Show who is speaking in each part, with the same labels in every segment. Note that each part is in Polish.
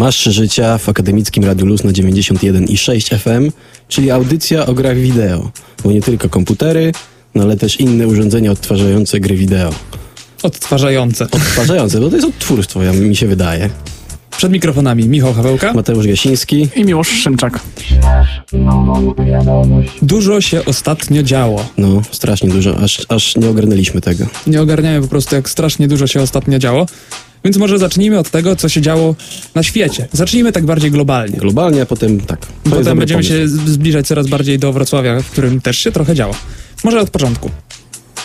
Speaker 1: Masz życia w akademickim Radiu Luz na 91 i 6 FM, czyli audycja o grach wideo. Bo nie tylko komputery, no ale też inne urządzenia odtwarzające gry wideo.
Speaker 2: Odtwarzające.
Speaker 1: Odtwarzające, bo to jest odtwórstwo, ja, mi się wydaje.
Speaker 2: Przed mikrofonami Michał Hawełka.
Speaker 1: Mateusz Gasiński.
Speaker 3: I Miłosz Szymczak.
Speaker 2: Dużo się ostatnio działo.
Speaker 1: No, strasznie dużo, aż, aż nie ogarnęliśmy tego.
Speaker 2: Nie ogarniamy po prostu, jak strasznie dużo się ostatnio działo. Więc może zacznijmy od tego, co się działo na świecie. Zacznijmy tak bardziej globalnie.
Speaker 1: Globalnie, a potem tak. To
Speaker 2: Potem będziemy
Speaker 1: pomysł.
Speaker 2: się zbliżać coraz bardziej do Wrocławia, w którym też się trochę działo. Może od początku.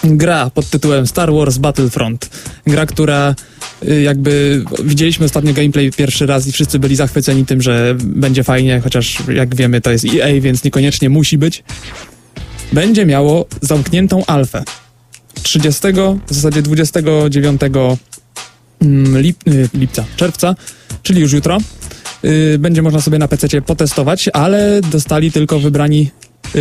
Speaker 2: Gra pod tytułem Star Wars Battlefront. Gra, która y, jakby widzieliśmy ostatnio gameplay pierwszy raz i wszyscy byli zachwyceni tym, że będzie fajnie, chociaż jak wiemy to jest EA, więc niekoniecznie musi być. Będzie miało zamkniętą alfę. 30, w zasadzie 29 mm, lip, y, lipca, czerwca, czyli już jutro. Y, Będzie można sobie na PC potestować, ale dostali tylko wybrani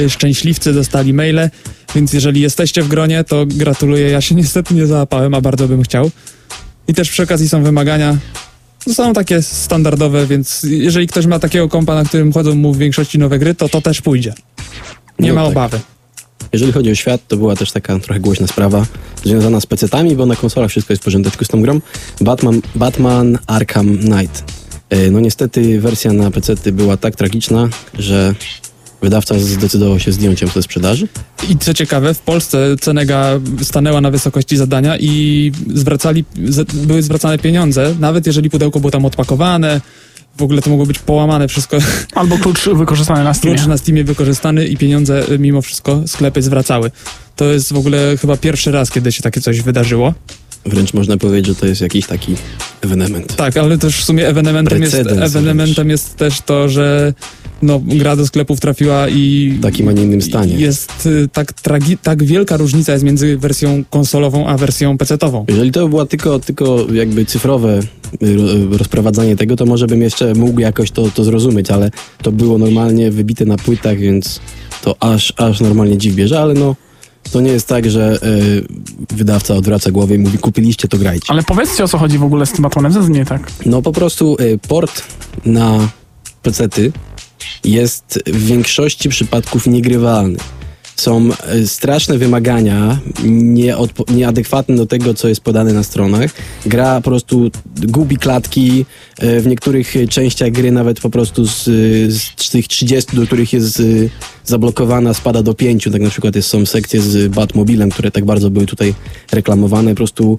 Speaker 2: szczęśliwcy, dostali maile, więc jeżeli jesteście w gronie, to gratuluję. Ja się niestety nie załapałem, a bardzo bym chciał. I też przy okazji są wymagania. To są takie standardowe, więc jeżeli ktoś ma takiego kompa, na którym chodzą mu w większości nowe gry, to to też pójdzie. Nie
Speaker 1: No
Speaker 2: ma
Speaker 1: tak.
Speaker 2: obawy.
Speaker 1: Jeżeli chodzi o świat, to była też taka trochę głośna sprawa związana z PC-tami, bo na konsolach wszystko jest w porządeczku z tą grą. Batman, Batman Arkham Knight. E, No niestety wersja na PC była tak tragiczna, że wydawca zdecydował się zdjąć ją ze sprzedaży.
Speaker 2: I co ciekawe, w Polsce Cenega stanęła na wysokości zadania i zwracali, były zwracane pieniądze, nawet jeżeli pudełko było tam odpakowane, w ogóle to mogło być połamane wszystko,
Speaker 3: Albo klucz wykorzystany na Steamie.
Speaker 2: klucz na Steamie wykorzystany i pieniądze y, mimo wszystko sklepy zwracały. To jest w ogóle chyba pierwszy raz, kiedy się takie coś wydarzyło.
Speaker 1: Wręcz można powiedzieć, że to jest jakiś taki ewenement.
Speaker 2: Tak, ale też w sumie ewenementem, jest, ewenementem jest też to, że no, gra do sklepów trafiła i
Speaker 1: W takim, a nie innym stanie.
Speaker 2: jest y, tak, tragi- tak wielka różnica jest między wersją konsolową a wersją PC-tową.
Speaker 1: Jeżeli to była tylko, tylko jakby cyfrowe y, ro- rozprowadzanie tego, to może bym jeszcze mógł jakoś to, to zrozumieć, ale to było normalnie wybite na płytach, więc to aż, aż normalnie dziw bierze, ale no to nie jest tak, że y, wydawca odwraca głowę i mówi kupiliście, to grajcie.
Speaker 3: Ale powiedzcie o co chodzi w ogóle z tym Batmanem, to nie tak?
Speaker 1: No po prostu y, port na pecety jest w większości przypadków niegrywalny. Są y, straszne wymagania, nieodpo- nieadekwatne do tego, co jest podane na stronach. Gra po prostu gubi klatki, w niektórych częściach gry nawet po prostu z, y, z tych 30, do których jest y, zablokowana, spada do 5. Tak na przykład jest, są sekcje z Batmobilem, które tak bardzo były tutaj reklamowane. Po prostu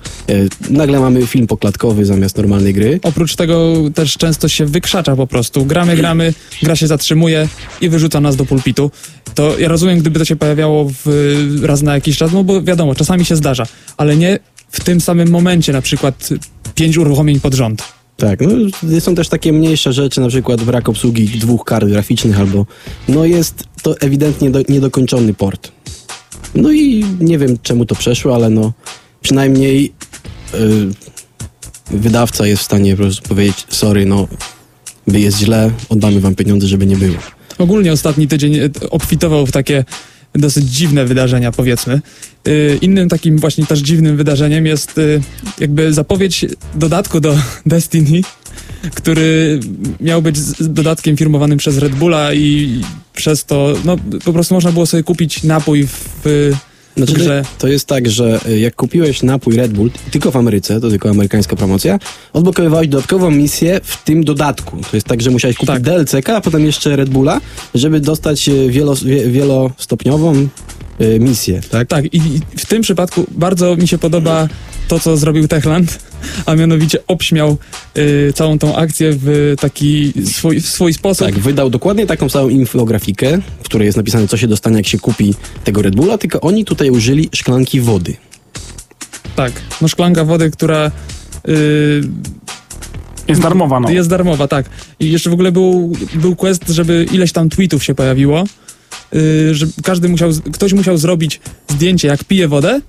Speaker 1: nagle mamy film poklatkowy zamiast normalnej gry.
Speaker 2: Oprócz tego też często się wykrzacza po prostu. Gramy, gramy, gra się zatrzymuje i wyrzuca nas do pulpitu. To ja rozumiem, gdyby to się pojawiało w, raz na jakiś czas, no bo wiadomo, czasami się zdarza, ale nie w tym samym momencie, na przykład pięć uruchomień pod rząd.
Speaker 1: Tak, no są też takie mniejsze rzeczy, na przykład brak obsługi dwóch kart graficznych albo no jest to ewidentnie do, niedokończony port. No i nie wiem czemu to przeszło, ale no przynajmniej y, wydawca jest w stanie po prostu powiedzieć sorry, no jest źle, oddamy wam pieniądze, żeby nie było.
Speaker 2: Ogólnie ostatni tydzień e, obfitował w takie dosyć dziwne wydarzenia, powiedzmy. Y, Innym takim właśnie też dziwnym wydarzeniem jest y, jakby zapowiedź dodatku do Destiny, który miał być dodatkiem firmowanym przez Red Bulla i przez to, no po prostu można było sobie kupić napój w
Speaker 1: Znaczy,
Speaker 2: grze.
Speaker 1: to jest tak, że y, jak kupiłeś napój Red Bull, tylko w Ameryce, to tylko amerykańska promocja, odblokowywałeś dodatkową misję w tym dodatku. To jest tak, że musiałeś kupić
Speaker 2: Tak.
Speaker 1: DLC, a potem jeszcze Red Bulla, żeby dostać y, wielo, wie, wielostopniową misję, tak?
Speaker 2: Tak, i, i w tym przypadku bardzo mi się podoba to, co zrobił Techland, a mianowicie obśmiał y, całą tą akcję w taki swój, w swój sposób.
Speaker 1: Tak, wydał dokładnie taką samą infografikę, w której jest napisane, co się dostanie, jak się kupi tego Red Bulla, tylko oni tutaj użyli szklanki wody.
Speaker 2: Tak, no szklanka wody, która y,
Speaker 3: Jest darmowa, no.
Speaker 2: jest darmowa, tak. I jeszcze w ogóle był, był quest, żeby ileś tam tweetów się pojawiło, y, że każdy musiał, ktoś musiał zrobić zdjęcie, jak pije wodę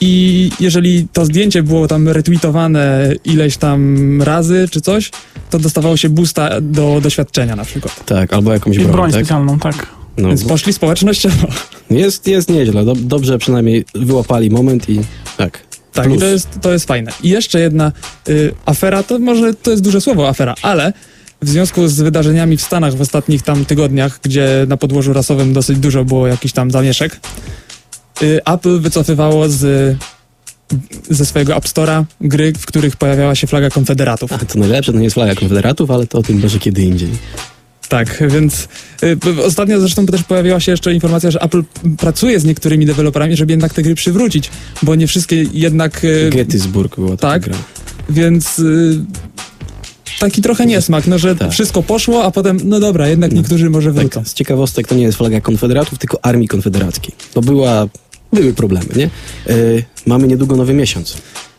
Speaker 2: i jeżeli to zdjęcie było tam retweetowane ileś tam razy czy coś, to dostawało się boosta do doświadczenia na przykład.
Speaker 1: Tak, albo jakąś
Speaker 3: I
Speaker 1: broń,
Speaker 3: broń
Speaker 1: tak?
Speaker 3: specjalną, tak.
Speaker 1: No,
Speaker 2: Więc poszli społecznościowo.
Speaker 1: jest, jest nieźle, Dob- dobrze przynajmniej wyłapali moment i tak.
Speaker 2: Tak,
Speaker 1: Plus.
Speaker 2: i to jest, to jest fajne. I jeszcze jedna y, afera, to może to jest duże słowo afera, ale w związku z wydarzeniami w Stanach w ostatnich tam tygodniach, gdzie na podłożu rasowym dosyć dużo było jakichś tam zamieszek, y, Apple wycofywało z, ze swojego App Store'a gry, w których pojawiała się flaga konfederatów.
Speaker 1: A, to najlepsze, to nie jest flaga konfederatów, ale to o tym może kiedy indziej.
Speaker 2: Tak, więc y, ostatnio zresztą też pojawiła się jeszcze informacja, że Apple pracuje z niektórymi deweloperami, żeby jednak te gry przywrócić, bo nie wszystkie jednak... y,
Speaker 1: Gettysburg była
Speaker 2: tak.
Speaker 1: gra.
Speaker 2: Więc y, taki trochę niesmak, no że
Speaker 1: Tak.
Speaker 2: wszystko poszło, a potem, no dobra, jednak
Speaker 1: No.
Speaker 2: niektórzy może wrócą.
Speaker 1: Tak, z ciekawostek to nie jest flaga konfederatów, tylko armii konfederackiej. To była, były problemy, nie? E, mamy niedługo nowy miesiąc.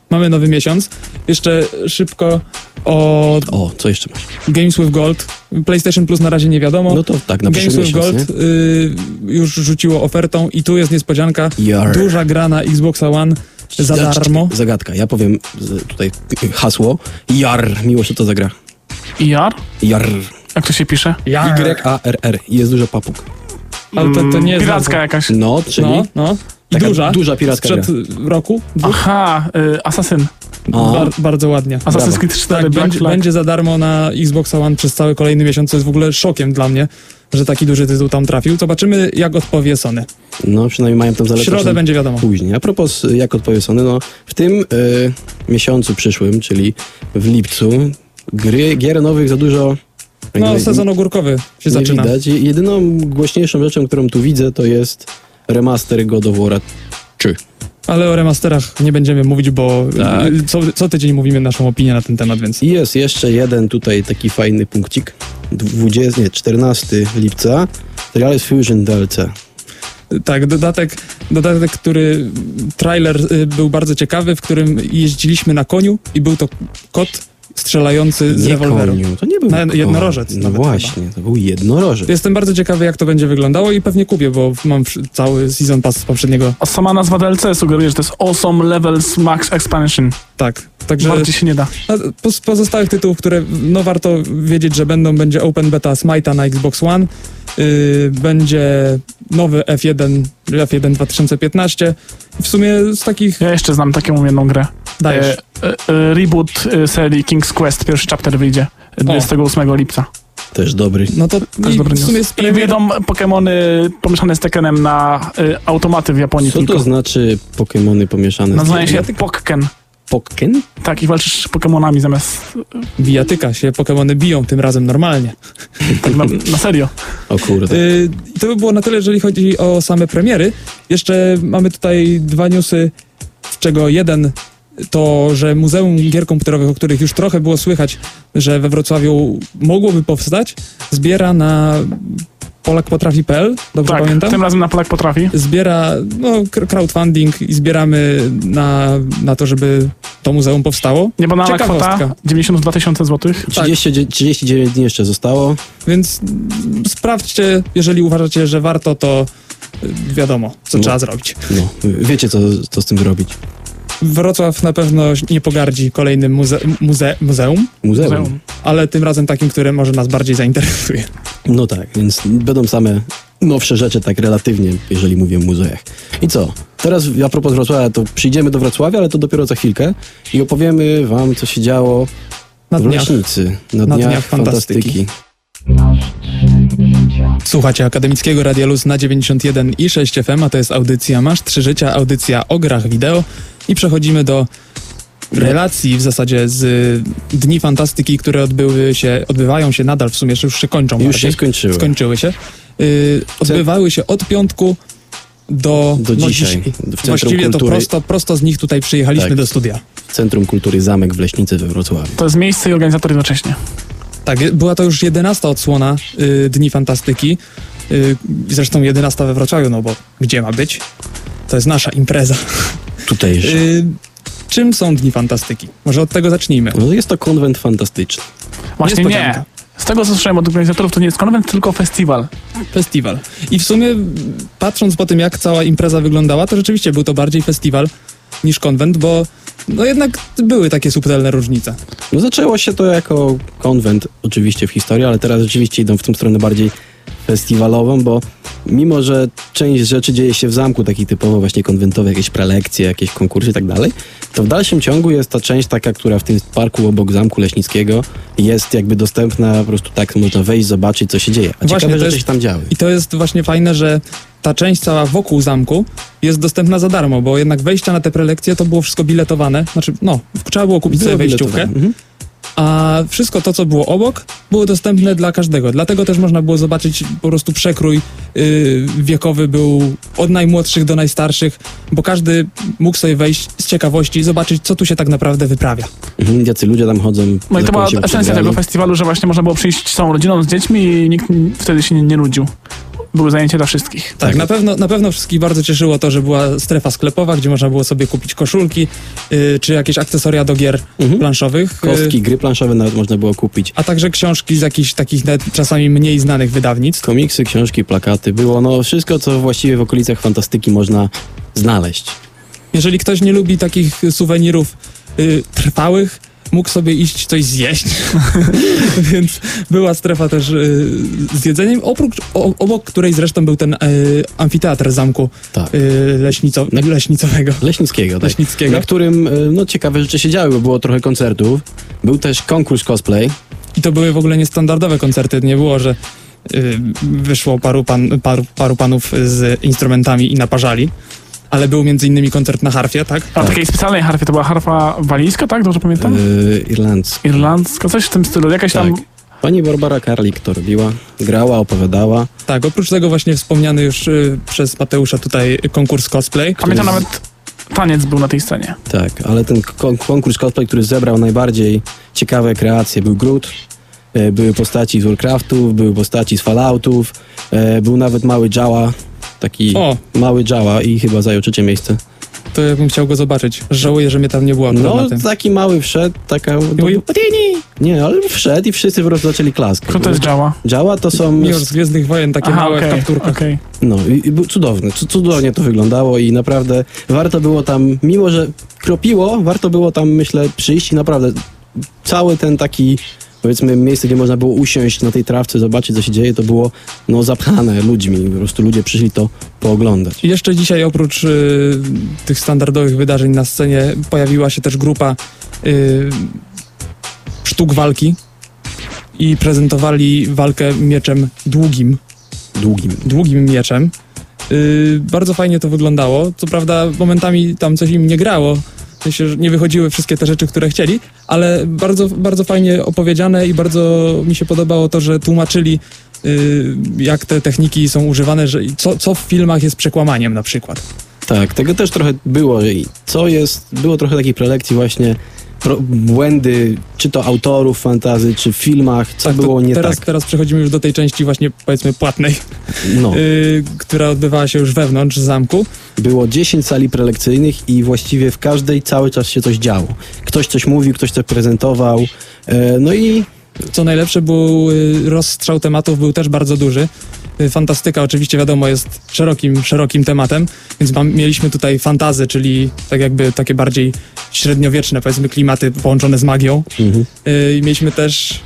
Speaker 2: Mamy nowy miesiąc. Jeszcze szybko o
Speaker 1: O, co jeszcze masz?
Speaker 2: Games with Gold. PlayStation Plus na razie nie wiadomo.
Speaker 1: No to tak, na
Speaker 2: Games with
Speaker 1: miesiąc,
Speaker 2: Gold y, już rzuciło ofertą i tu jest niespodzianka.
Speaker 1: nie? Jar.
Speaker 2: Duża gra na Xboxa One za darmo.
Speaker 1: Zagadka. Ja powiem tutaj hasło. Jar. Miło się to zagra.
Speaker 3: IR?
Speaker 1: Jar.
Speaker 3: Jak to się pisze?
Speaker 1: Y-A-R-R. I jest dużo papug.
Speaker 2: Ale to, to nie jest
Speaker 3: Piracka
Speaker 2: bardzo-
Speaker 3: jakaś.
Speaker 1: No, czyli...
Speaker 2: No, no. I
Speaker 1: Taka
Speaker 2: duża.
Speaker 1: duża piracka
Speaker 2: Sprzed roku. Dwóch.
Speaker 3: Aha, y, Assassin.
Speaker 1: A,
Speaker 2: Bar, bardzo ładnie.
Speaker 3: Assassin's. Creed 4
Speaker 2: Tak, będzie, będzie za darmo na Xbox One przez cały kolejny miesiąc, co jest w ogóle szokiem dla mnie, że taki duży tytuł tam trafił. Zobaczymy, jak odpowie Sony.
Speaker 1: no, przynajmniej mają tam
Speaker 2: W
Speaker 1: zaletę.
Speaker 2: środę
Speaker 1: że
Speaker 2: będzie wiadomo.
Speaker 1: Później. A propos, jak odpowie Sony, no w tym y, miesiącu przyszłym, czyli w lipcu, gry, gier nowych za dużo...
Speaker 2: No, sezon ogórkowy się
Speaker 1: nie
Speaker 2: zaczyna.
Speaker 1: widać. Jedyną głośniejszą rzeczą, którą tu widzę, to jest remaster God of War 3.
Speaker 2: Ale o remasterach nie będziemy mówić, bo
Speaker 1: Tak.
Speaker 2: co, co tydzień mówimy naszą opinię na ten temat, więc
Speaker 1: I jest jeszcze jeden tutaj taki fajny punkcik. 20, nie, 14 lipca. Reales Fusion DLC.
Speaker 2: tak, dodatek, dodatek, który trailer y, był bardzo ciekawy, w którym jeździliśmy na koniu i był to kot strzelający z
Speaker 1: Nie
Speaker 2: rewolweru.
Speaker 1: koniu, to nie był
Speaker 2: Na- jednorożec
Speaker 1: No
Speaker 2: nawet
Speaker 1: właśnie, to był jednorożec.
Speaker 2: Jestem bardzo ciekawy, jak to będzie wyglądało i pewnie kupię, bo mam cały season pass z poprzedniego.
Speaker 3: A sama nazwa DLC sugeruje, że to jest Awesome Levels Max Expansion.
Speaker 2: Tak, także
Speaker 3: Bardziej się nie da.
Speaker 2: z pozostałych tytułów, które no warto wiedzieć, że będą, będzie Open Beta Smite'a na Xbox One, yy, będzie nowy F1, F1 2015 i w sumie z takich
Speaker 3: Ja jeszcze znam taką jedną grę.
Speaker 2: dajesz.
Speaker 3: E, e, e, reboot e, serii King's Quest, pierwszy chapter wyjdzie 28 lipca.
Speaker 1: Też dobry.
Speaker 2: No to
Speaker 3: Też
Speaker 2: i
Speaker 3: dobry
Speaker 2: w sumie z
Speaker 3: I
Speaker 2: premier,
Speaker 3: wyjdą Pokemony pomieszane z Tekkenem na e, automaty w Japonii
Speaker 1: Co
Speaker 3: tylko.
Speaker 1: to znaczy Pokemony pomieszane? z
Speaker 3: Nazywają się? Pokken.
Speaker 1: Pokken?
Speaker 3: Tak, i walczysz z Pokemonami zamiast...
Speaker 2: bijatyka się, Pokemony biją tym razem normalnie.
Speaker 3: Tak na, na serio.
Speaker 1: O kurde.
Speaker 2: I to by było na tyle, jeżeli chodzi o same premiery. Jeszcze mamy tutaj dwa newsy, z czego jeden to, że Muzeum Gier Komputerowych, o których już trochę było słychać, że we Wrocławiu mogłoby powstać, zbiera na polakpotrafi.pl, dobrze
Speaker 3: Tak,
Speaker 2: pamiętam?
Speaker 3: tym razem na Polak potrafi.
Speaker 2: Zbiera no, crowdfunding i zbieramy na, na to, żeby to muzeum powstało.
Speaker 3: Niebanalna kwota, 92 tysiące złotych.
Speaker 1: 30, 39 dni jeszcze zostało.
Speaker 2: Więc sprawdźcie, jeżeli uważacie, że warto, to wiadomo, co
Speaker 1: No.
Speaker 2: trzeba zrobić.
Speaker 1: No, wiecie, co, co z tym zrobić.
Speaker 2: Wrocław na pewno nie pogardzi kolejnym muze muze muzeum,
Speaker 1: Muzeum.
Speaker 3: Muzeum.
Speaker 2: ale tym razem takim, które może nas bardziej zainteresuje.
Speaker 1: No tak, więc będą same nowsze rzeczy, tak relatywnie, jeżeli mówię o muzeach. I co? Teraz a propos Wrocławia, to przyjdziemy do Wrocławia, ale to dopiero za chwilkę i opowiemy wam, co się działo
Speaker 2: Na
Speaker 1: w
Speaker 2: dniach.
Speaker 1: Leśnicy. Na,
Speaker 2: na
Speaker 1: dniach,
Speaker 2: dniach
Speaker 1: fantastyki.
Speaker 2: fantastyki. Słuchacie Akademickiego Radia Luz na 91 i 6 FM, a to jest audycja Masz Trzy Życia, audycja o grach wideo i przechodzimy do relacji w zasadzie z Dni Fantastyki, które odbyły się, odbywają się nadal, w sumie już się kończą.
Speaker 1: Już
Speaker 2: bardziej.
Speaker 1: się skończyły.
Speaker 2: skończyły się. Yy, odbywały się od piątku do,
Speaker 1: Do
Speaker 2: no,
Speaker 1: dzisiaj. Centrum
Speaker 2: Właściwie to
Speaker 1: Kultury,
Speaker 2: prosto, prosto z nich tutaj przyjechaliśmy
Speaker 1: Tak.
Speaker 2: do studia.
Speaker 1: Centrum Kultury Zamek w Leśnicy we Wrocławiu.
Speaker 3: To jest miejsce i organizator jednocześnie.
Speaker 2: Tak, była to już jedenasta odsłona y, Dni Fantastyki. Y, zresztą jedenasta we Wrocławiu, no bo gdzie ma być? To jest nasza impreza.
Speaker 1: Tutejszy.
Speaker 2: Y, czym są Dni Fantastyki? Może od tego zacznijmy.
Speaker 1: No jest to konwent fantastyczny.
Speaker 3: Właśnie nie. Z tego, co słyszałem od organizatorów, to nie jest konwent, tylko festiwal.
Speaker 2: Festiwal. I w sumie, patrząc po tym, jak cała impreza wyglądała, to rzeczywiście był to bardziej festiwal niż konwent, bo no jednak były takie subtelne różnice.
Speaker 1: No zaczęło się to jako konwent oczywiście w historii, ale teraz rzeczywiście idą w tą stronę bardziej festiwalową, bo mimo, że część rzeczy dzieje się w zamku, taki typowo właśnie konwentowy, jakieś prelekcje, jakieś konkursy i tak dalej, to w dalszym ciągu jest ta część taka, która w tym parku obok Zamku Leśnickiego jest jakby dostępna, po prostu tak można wejść, zobaczyć, co się dzieje. A
Speaker 2: Właśnie,
Speaker 1: ciekawe rzeczy
Speaker 2: jest-
Speaker 1: się tam działy.
Speaker 2: I to jest właśnie fajne, że ta część cała wokół zamku jest dostępna za darmo, bo jednak wejścia na te prelekcje to było wszystko biletowane. Znaczy, no, trzeba było kupić sobie wejściówkę.
Speaker 1: Mhm.
Speaker 2: a wszystko to, co było obok, było dostępne dla każdego. Dlatego też można było zobaczyć po prostu przekrój yy, wiekowy był od najmłodszych do najstarszych, bo każdy mógł sobie wejść z ciekawości i zobaczyć, co tu się tak naprawdę wyprawia.
Speaker 1: Mhm. Jacy ludzie tam chodzą.
Speaker 3: No i to była esencja tego festiwalu, że właśnie można było przyjść z całą rodziną, z dziećmi i nikt wtedy się nie, nie nudził. Były zajęcia dla wszystkich.
Speaker 2: Tak,
Speaker 1: Tak.
Speaker 2: Na, pewno, na pewno wszystkich bardzo cieszyło to, że była strefa sklepowa, gdzie można było sobie kupić koszulki, yy, czy jakieś akcesoria do gier
Speaker 1: Mhm.
Speaker 2: planszowych. yy,
Speaker 1: Kostki, gry planszowe nawet można było kupić.
Speaker 2: a także książki z jakichś takich nawet czasami mniej znanych wydawnictw.
Speaker 1: Komiksy, książki, plakaty. Było no wszystko, co właściwie w okolicach fantastyki można znaleźć.
Speaker 2: Jeżeli ktoś nie lubi takich suwenirów y, trwałych, mógł sobie iść coś zjeść. Więc była strefa też y, z jedzeniem, oprócz, o, obok której zresztą był ten y, amfiteatr zamku
Speaker 1: Tak.
Speaker 2: y, leśnico,
Speaker 1: Na-
Speaker 2: leśnicowego.
Speaker 1: Leśnickiego, tak.
Speaker 2: Leśnickiego.
Speaker 1: Na którym e, no, ciekawe rzeczy się działy, bo było trochę koncertów. Był też konkurs cosplay.
Speaker 2: I to były w ogóle niestandardowe koncerty. Nie było, że y, wyszło paru, pan, paru, paru panów z instrumentami i naparzali. Ale był między innymi koncert na harfie, tak?
Speaker 3: A takiej specjalnej harfie, to była harfa walijska, tak? Dobrze pamiętam?
Speaker 1: E, irlandzki.
Speaker 3: Irlandzka, coś w tym stylu, jakaś
Speaker 1: Tak.
Speaker 3: tam...
Speaker 1: Pani Barbara Karlik to robiła. Grała, opowiadała.
Speaker 2: Tak, oprócz tego właśnie wspomniany już y, przez Mateusza tutaj konkurs cosplay.
Speaker 3: Pamiętam
Speaker 1: jest-
Speaker 3: nawet taniec był na tej scenie.
Speaker 1: Tak, ale ten kon- konkurs cosplay, który zebrał najbardziej ciekawe kreacje, był Groot, e, były postaci z Warcraftów, były postaci z Falloutów, e, był nawet mały Jawa, taki
Speaker 2: O,
Speaker 1: mały Jawa i chyba zajął trzecie miejsce.
Speaker 2: to ja bym chciał go zobaczyć. Żałuję, że mnie tam nie było
Speaker 1: No, taki mały wszedł, taka...
Speaker 2: I mówił!
Speaker 1: Nie, ale wszedł i wszyscy zaczęli klaskać.
Speaker 3: Kto to jest Jawa?
Speaker 1: Jawa to są...
Speaker 2: Miłosz z Gwiezdnych Wojen, takie
Speaker 3: Aha,
Speaker 2: małe
Speaker 3: okej,
Speaker 2: w kapturkach.
Speaker 3: okej.
Speaker 1: No i, i był cudowny, cu- cudownie to wyglądało i naprawdę warto było tam, mimo że kropiło, warto było tam myślę przyjść i naprawdę cały ten taki powiedzmy miejsce, gdzie można było usiąść na tej trawce, zobaczyć co się dzieje, to było no zapchane ludźmi, po prostu ludzie przyszli to pooglądać.
Speaker 2: Jeszcze dzisiaj oprócz y, tych standardowych wydarzeń na scenie pojawiła się też grupa y, sztuk walki i prezentowali walkę mieczem długim,
Speaker 1: Długim.
Speaker 2: długim mieczem. Y, bardzo fajnie to wyglądało. Co prawda momentami tam coś im nie grało. W sensie, że nie wychodziły wszystkie te rzeczy, które chcieli, ale bardzo, bardzo fajnie opowiedziane i bardzo mi się podobało to, że tłumaczyli y, jak te techniki są używane, że co, co w filmach jest przekłamaniem na przykład.
Speaker 1: Tak, tego też trochę było i co jest, było trochę takiej prelekcji właśnie błędy, czy to autorów fantazy, czy w filmach, co
Speaker 2: Tak,
Speaker 1: było nie
Speaker 2: teraz,
Speaker 1: tak.
Speaker 2: teraz przechodzimy już do tej części właśnie powiedzmy płatnej,
Speaker 1: No.
Speaker 2: y, która odbywała się już wewnątrz zamku.
Speaker 1: Było 10 sali prelekcyjnych i właściwie w każdej cały czas się coś działo. Ktoś coś mówił, ktoś coś prezentował. E, no i
Speaker 2: Co najlepsze, był y, rozstrzał tematów był też bardzo duży. Y, Fantastyka oczywiście wiadomo jest szerokim, szerokim tematem, więc mam, mieliśmy tutaj fantazy, czyli tak jakby takie bardziej średniowieczne powiedzmy klimaty połączone z magią.
Speaker 1: mhm.
Speaker 2: Y, I mieliśmy też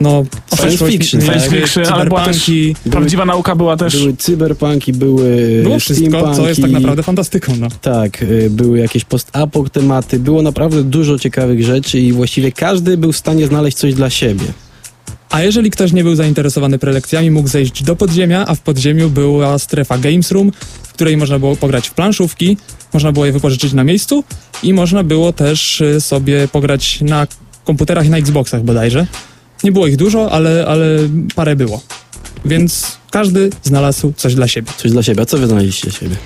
Speaker 2: no
Speaker 1: Science fiction,
Speaker 2: mieliśmy
Speaker 3: science fiction, ale była też-
Speaker 2: cyberpunki,
Speaker 3: Prawdziwa nauka była też...
Speaker 1: były cyberpunki, były
Speaker 2: było wszystko, co jest tak naprawdę fantastyką. No.
Speaker 1: Tak, y, były jakieś post-apo tematy, było naprawdę dużo ciekawych rzeczy i właściwie każdy był w stanie znaleźć coś dla siebie.
Speaker 2: A jeżeli ktoś nie był zainteresowany prelekcjami, mógł zejść do podziemia, a w podziemiu była strefa Games Room, w której można było pograć w planszówki, można było je wypożyczyć na miejscu i można było też y, sobie pograć na komputerach i na Xboxach bodajże. Nie było ich dużo, ale, ale parę było. Więc każdy znalazł coś dla siebie.
Speaker 1: Coś dla siebie. A co wy znaleźliście dla siebie?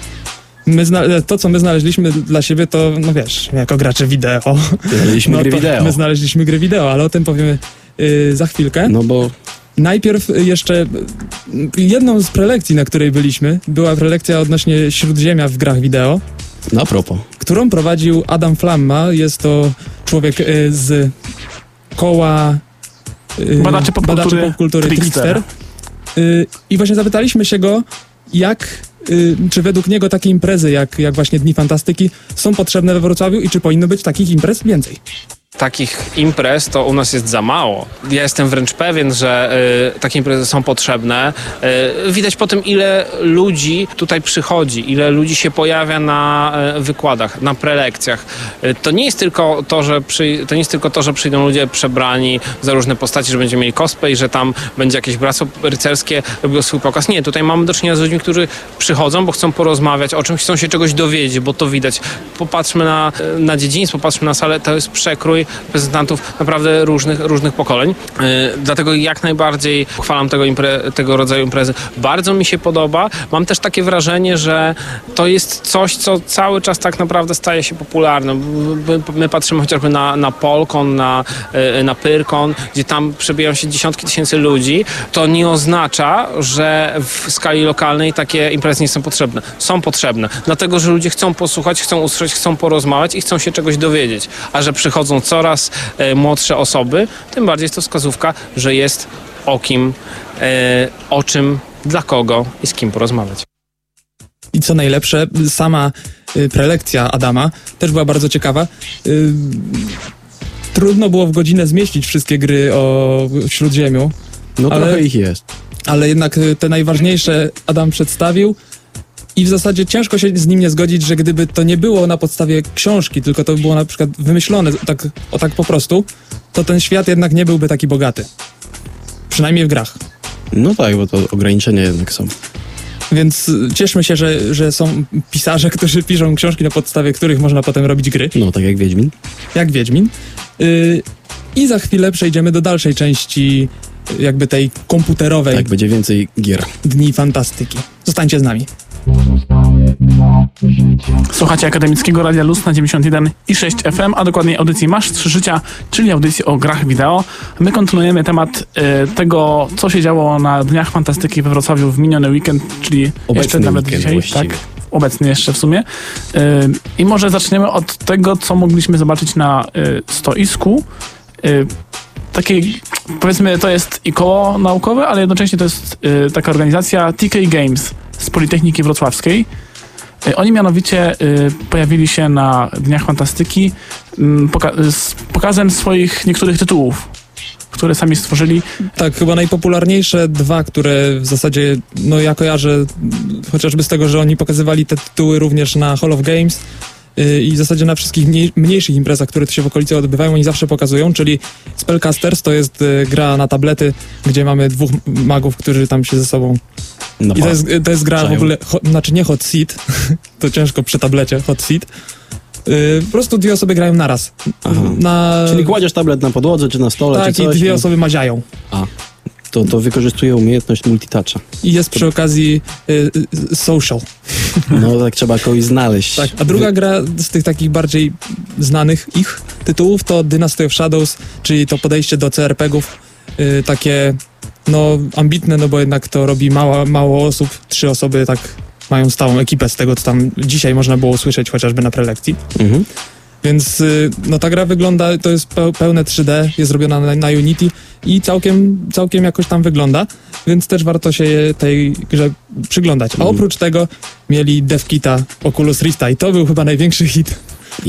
Speaker 2: My zna- to, co my znaleźliśmy dla siebie, to, no wiesz, jako gracze wideo.
Speaker 1: Znaleźliśmy
Speaker 2: no
Speaker 1: gry wideo.
Speaker 2: My znaleźliśmy gry wideo, ale o tym powiemy y, za chwilkę.
Speaker 1: No bo
Speaker 2: Najpierw jeszcze y, jedną z prelekcji, na której byliśmy, była prelekcja odnośnie Śródziemia w grach wideo,
Speaker 1: na propos.
Speaker 2: którą prowadził Adam Flamma. Jest to człowiek y, z koła
Speaker 3: Badaczy popkultury
Speaker 2: popkultury
Speaker 3: Trickster.
Speaker 2: Trickster. I właśnie zapytaliśmy się go, jak, czy według niego takie imprezy, jak, jak właśnie Dni Fantastyki, są potrzebne we Wrocławiu i czy powinno być takich imprez więcej.
Speaker 4: Takich imprez to u nas jest za mało. Ja jestem wręcz pewien, że y, takie imprezy są potrzebne. Y, widać po tym, ile ludzi tutaj przychodzi, ile ludzi się pojawia na y, wykładach, na prelekcjach. Y, to nie jest tylko to, że przy, to nie jest tylko to, że przyjdą ludzie przebrani za różne postaci, że będziemy mieli cosplay, że tam będzie jakieś bractwo rycerskie, robiło swój pokaz. Nie, tutaj mamy do czynienia z ludźmi, którzy przychodzą, bo chcą porozmawiać o czymś, chcą się czegoś dowiedzieć, bo to widać. Popatrzmy na, na dziedzictwo, popatrzmy na salę, to jest przekrój reprezentantów naprawdę różnych, różnych pokoleń. Yy, dlatego jak najbardziej chwalam tego, impre, tego rodzaju imprezy. Bardzo mi się podoba. Mam też takie wrażenie, że to jest coś, co cały czas tak naprawdę staje się popularne. My, my patrzymy chociażby na, na Polkon, na, yy, na Pyrkon, gdzie tam przebijają się dziesiątki tysięcy ludzi. To nie oznacza, że w skali lokalnej takie imprezy nie są potrzebne. Są potrzebne, dlatego że ludzie chcą posłuchać, chcą usłyszeć, chcą porozmawiać i chcą się czegoś dowiedzieć. A że przychodzą coraz e, młodsze osoby, tym bardziej jest to wskazówka, że jest o kim, e, o czym, dla kogo i z kim porozmawiać.
Speaker 2: I co najlepsze, sama y, prelekcja Adama też była bardzo ciekawa. Trudno było w godzinę zmieścić wszystkie gry o Śródziemiu,
Speaker 1: No
Speaker 2: Ale-
Speaker 1: trochę ich jest.
Speaker 2: ale jednak te najważniejsze Adam przedstawił i w zasadzie ciężko się z nim nie zgodzić, że gdyby to nie było na podstawie książki, tylko to było na przykład wymyślone tak, o tak po prostu, to ten świat jednak nie byłby taki bogaty. Przynajmniej w grach.
Speaker 1: No tak, bo to ograniczenia jednak są.
Speaker 2: Więc cieszmy się, że, że są pisarze, którzy piszą książki, na podstawie których można potem robić gry,
Speaker 1: No tak jak Wiedźmin.
Speaker 2: jak Wiedźmin. Y, I za chwilę przejdziemy do dalszej części jakby tej komputerowej
Speaker 1: Tak, będzie więcej gier.
Speaker 2: Dni Fantastyki. Zostańcie z nami.
Speaker 3: Słuchacie Akademickiego Radia Luz na 91 i 6 FM, a dokładniej audycji Masz 3 Życia, czyli audycji o grach wideo. My kontynuujemy temat e, tego, co się działo na Dniach Fantastyki we Wrocławiu w miniony weekend, czyli
Speaker 1: Obecny
Speaker 3: jeszcze nawet dzisiaj.
Speaker 1: właściwie.
Speaker 3: Tak, obecny jeszcze w sumie. E, I może zaczniemy od tego, co mogliśmy zobaczyć na e, stoisku. E, Takiej, powiedzmy, to jest i koło naukowe, ale jednocześnie to jest taka organizacja TK Games z Politechniki Wrocławskiej. Y, Oni mianowicie y, pojawili się na Dniach Fantastyki mm, z pokazem swoich niektórych tytułów, które sami stworzyli.
Speaker 2: Tak, chyba najpopularniejsze dwa, które w zasadzie, no ja kojarzę chociażby z tego, że oni pokazywali te tytuły również na Hall of Games i w zasadzie na wszystkich mniej, mniejszych imprezach, które tu się w okolicy odbywają, oni zawsze pokazują, czyli Spellcasters to jest y, gra na tablety, gdzie mamy dwóch magów, którzy tam się ze sobą...
Speaker 1: No,
Speaker 2: I to jest, to jest gra w
Speaker 1: Czają.
Speaker 2: ogóle, ho, znaczy nie hot seat, to ciężko przy tablecie, hot seat. Yy, po prostu dwie osoby grają naraz.
Speaker 1: Aha.
Speaker 2: Na...
Speaker 1: Czyli kładziesz tablet na podłodze czy na stole,
Speaker 2: Tak,
Speaker 1: czy
Speaker 2: i
Speaker 1: coś.
Speaker 2: dwie
Speaker 1: i-
Speaker 2: osoby maziają.
Speaker 1: To, to wykorzystuje umiejętność multitoucha.
Speaker 2: I jest przy okazji y, y, social.
Speaker 1: No tak trzeba kogoś znaleźć.
Speaker 2: Tak. A druga gra z tych takich bardziej znanych ich tytułów to Dynasty of Shadows, czyli to podejście do CRPG-ów y, takie no ambitne, no bo jednak to robi mało, mało osób, trzy osoby tak mają stałą ekipę z tego, co tam dzisiaj można było usłyszeć chociażby na prelekcji.
Speaker 1: Mhm.
Speaker 2: Więc y, no ta gra wygląda, to jest pe- pełne 3D, jest zrobiona na, na Unity i całkiem, całkiem jakoś tam wygląda, więc też warto się tej grze przyglądać. A
Speaker 1: Mhm.
Speaker 2: oprócz tego mieli DevKita Oculus Rifta i to był chyba największy hit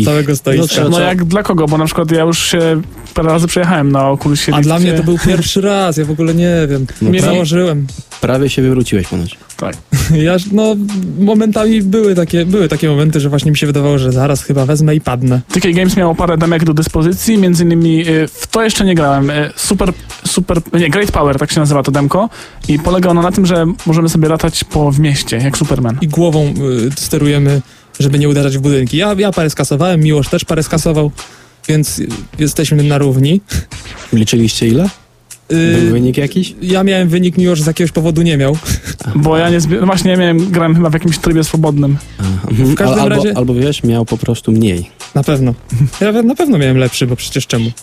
Speaker 2: Całego stoiska.
Speaker 3: No jak dla kogo? Bo na przykład ja już się parę razy przejechałem na Oculusie
Speaker 2: A dla mnie to był pierwszy raz, ja w ogóle nie wiem.
Speaker 1: No
Speaker 2: Nie założyłem.
Speaker 1: prawie się wywróciłeś ponoć.
Speaker 3: Tak.
Speaker 2: Ja, no, momentami były takie, były takie momenty, że właśnie mi się wydawało, że zaraz chyba wezmę i padnę.
Speaker 3: TK Games miało parę demek do dyspozycji, między innymi y, w to jeszcze nie grałem. y, Super, super, nie, Great Power, tak się nazywa to demko i polega ono na tym, że możemy sobie latać po w mieście, jak Superman.
Speaker 2: I głową y, sterujemy, żeby nie uderzać w budynki. Ja, ja parę skasowałem, Miłosz też parę skasował, więc jesteśmy na równi.
Speaker 1: Liczyliście ile?
Speaker 2: Y,
Speaker 1: Był wynik jakiś?
Speaker 2: ja miałem wynik, Miłosz z jakiegoś powodu nie miał.
Speaker 3: Bo ja nie zbie- no właśnie ja miałem, grałem chyba w jakimś trybie swobodnym.
Speaker 1: Aha.
Speaker 2: W każdym
Speaker 1: Al- albo,
Speaker 2: razie-
Speaker 1: albo wiesz, miał po prostu mniej.
Speaker 2: Na pewno. Ja na pewno miałem lepszy, bo przecież czemu?